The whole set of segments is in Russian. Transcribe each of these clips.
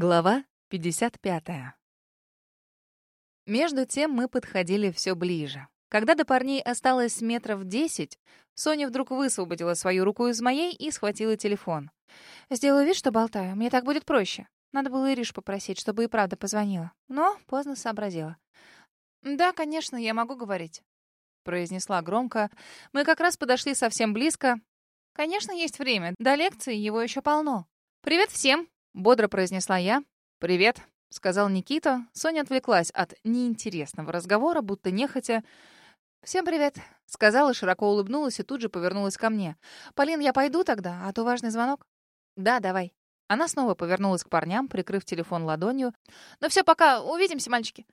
Глава 55. Между тем мы подходили все ближе. Когда до парней осталось метров десять, Соня вдруг высвободила свою руку из моей и схватила телефон. «Сделаю вид, что болтаю. Мне так будет проще. Надо было Ириш попросить, чтобы и правда позвонила. Но поздно сообразила». «Да, конечно, я могу говорить», — произнесла громко. Мы как раз подошли совсем близко. «Конечно, есть время. До лекции его еще полно. Привет всем!» Бодро произнесла я. «Привет», — сказал Никита. Соня отвлеклась от неинтересного разговора, будто нехотя. «Всем привет», — сказала, широко улыбнулась и тут же повернулась ко мне. «Полин, я пойду тогда, а то важный звонок». «Да, давай». Она снова повернулась к парням, прикрыв телефон ладонью. «Ну все, пока. Увидимся, мальчики».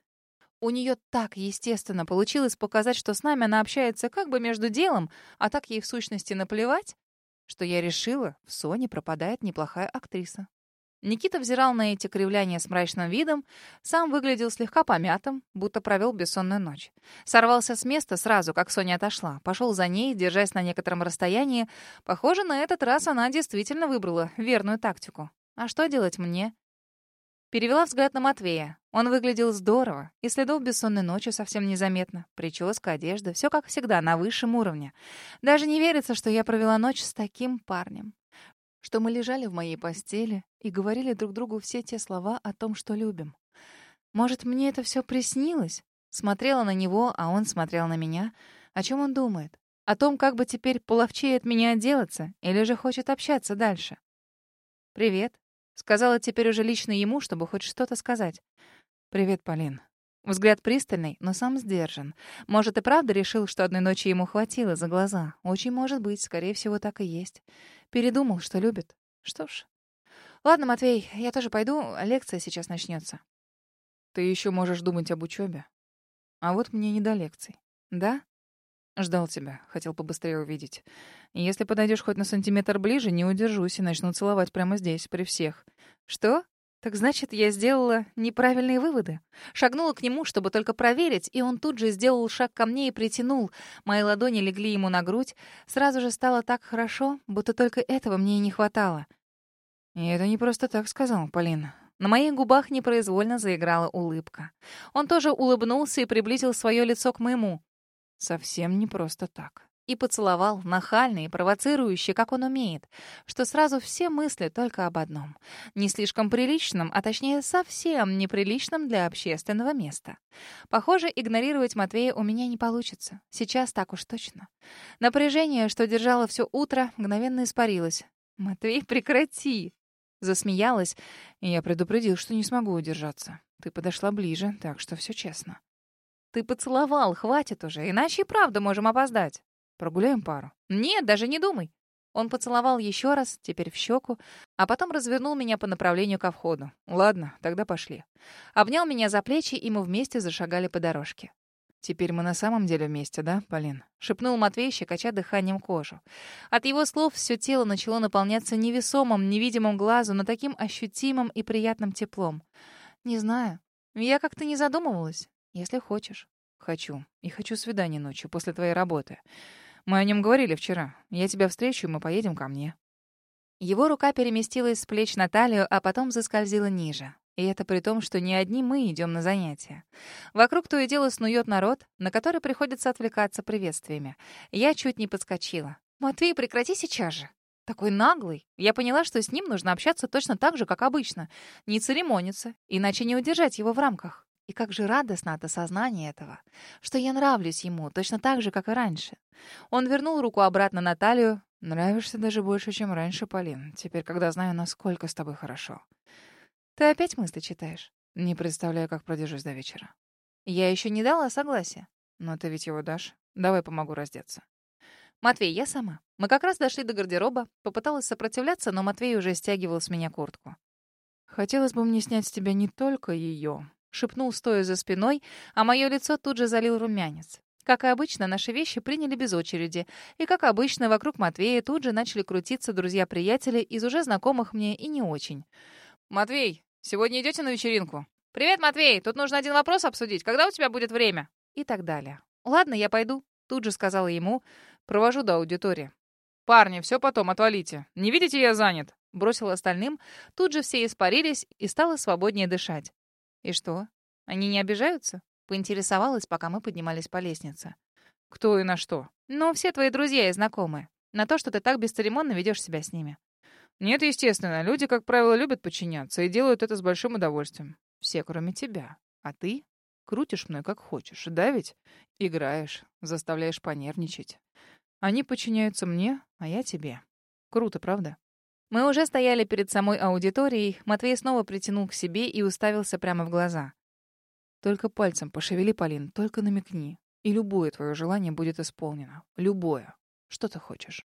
У нее так естественно получилось показать, что с нами она общается как бы между делом, а так ей в сущности наплевать, что я решила, в Соне пропадает неплохая актриса. Никита взирал на эти кривляния с мрачным видом, сам выглядел слегка помятым, будто провел бессонную ночь. Сорвался с места сразу, как Соня отошла, пошел за ней, держась на некотором расстоянии. Похоже, на этот раз она действительно выбрала верную тактику. А что делать мне? Перевела взгляд на Матвея. Он выглядел здорово, и следов бессонной ночи совсем незаметно. Прическа, одежда — все как всегда, на высшем уровне. Даже не верится, что я провела ночь с таким парнем что мы лежали в моей постели и говорили друг другу все те слова о том, что любим. Может, мне это все приснилось? Смотрела на него, а он смотрел на меня. О чем он думает? О том, как бы теперь половчее от меня отделаться, или же хочет общаться дальше? «Привет», — сказала теперь уже лично ему, чтобы хоть что-то сказать. «Привет, Полин», Взгляд пристальный, но сам сдержан. Может, и правда решил, что одной ночи ему хватило за глаза. Очень может быть, скорее всего, так и есть. Передумал, что любит. Что ж. Ладно, Матвей, я тоже пойду, лекция сейчас начнется. Ты еще можешь думать об учебе. А вот мне не до лекций. Да? Ждал тебя, хотел побыстрее увидеть. Если подойдешь хоть на сантиметр ближе, не удержусь и начну целовать прямо здесь, при всех. Что? Так значит, я сделала неправильные выводы. Шагнула к нему, чтобы только проверить, и он тут же сделал шаг ко мне и притянул. Мои ладони легли ему на грудь. Сразу же стало так хорошо, будто только этого мне и не хватало. И это не просто так сказал, Полина. На моих губах непроизвольно заиграла улыбка. Он тоже улыбнулся и приблизил свое лицо к моему. Совсем не просто так и поцеловал, нахальный и провоцирующий, как он умеет, что сразу все мысли только об одном. Не слишком приличном, а точнее совсем неприличном для общественного места. Похоже, игнорировать Матвея у меня не получится. Сейчас так уж точно. Напряжение, что держало все утро, мгновенно испарилось. «Матвей, прекрати!» Засмеялась, и я предупредил, что не смогу удержаться. Ты подошла ближе, так что все честно. Ты поцеловал, хватит уже, иначе и правда можем опоздать. Прогуляем пару. Нет, даже не думай. Он поцеловал еще раз, теперь в щеку, а потом развернул меня по направлению ко входу. Ладно, тогда пошли. Обнял меня за плечи, и мы вместе зашагали по дорожке. «Теперь мы на самом деле вместе, да, Полин?» — шепнул Матвей, щекоча дыханием кожу. От его слов все тело начало наполняться невесомым, невидимым глазу, но таким ощутимым и приятным теплом. «Не знаю. Я как-то не задумывалась. Если хочешь». «Хочу. И хочу свидание ночью, после твоей работы. Мы о нем говорили вчера. Я тебя встречу, и мы поедем ко мне». Его рука переместилась с плеч на талию, а потом заскользила ниже. И это при том, что не одни мы идем на занятия. Вокруг то и дело снует народ, на который приходится отвлекаться приветствиями. Я чуть не подскочила. «Матвей, прекрати сейчас же!» Такой наглый. Я поняла, что с ним нужно общаться точно так же, как обычно. Не церемониться, иначе не удержать его в рамках. И как же радостно от осознания этого, что я нравлюсь ему точно так же, как и раньше. Он вернул руку обратно на талию. «Нравишься даже больше, чем раньше, Полин. Теперь, когда знаю, насколько с тобой хорошо». «Ты опять мысли читаешь?» «Не представляю, как продержусь до вечера». «Я еще не дала согласия». «Но ты ведь его дашь. Давай помогу раздеться». «Матвей, я сама. Мы как раз дошли до гардероба. Попыталась сопротивляться, но Матвей уже стягивал с меня куртку. Хотелось бы мне снять с тебя не только ее, шепнул, стоя за спиной, а мое лицо тут же залил румянец. Как и обычно, наши вещи приняли без очереди. И, как обычно, вокруг Матвея тут же начали крутиться друзья-приятели из уже знакомых мне и не очень. «Матвей, сегодня идете на вечеринку?» «Привет, Матвей! Тут нужно один вопрос обсудить. Когда у тебя будет время?» И так далее. «Ладно, я пойду», — тут же сказала ему. «Провожу до аудитории». «Парни, все потом, отвалите. Не видите, я занят?» бросил остальным, тут же все испарились и стало свободнее дышать. «И что? Они не обижаются?» — поинтересовалась, пока мы поднимались по лестнице. «Кто и на что?» «Ну, все твои друзья и знакомые. На то, что ты так бесцеремонно ведешь себя с ними». «Нет, естественно. Люди, как правило, любят подчиняться и делают это с большим удовольствием. Все, кроме тебя. А ты крутишь мной как хочешь, да ведь? Играешь, заставляешь понервничать. Они подчиняются мне, а я тебе. Круто, правда?» Мы уже стояли перед самой аудиторией. Матвей снова притянул к себе и уставился прямо в глаза. «Только пальцем пошевели, Полин, только намекни. И любое твое желание будет исполнено. Любое. Что ты хочешь?»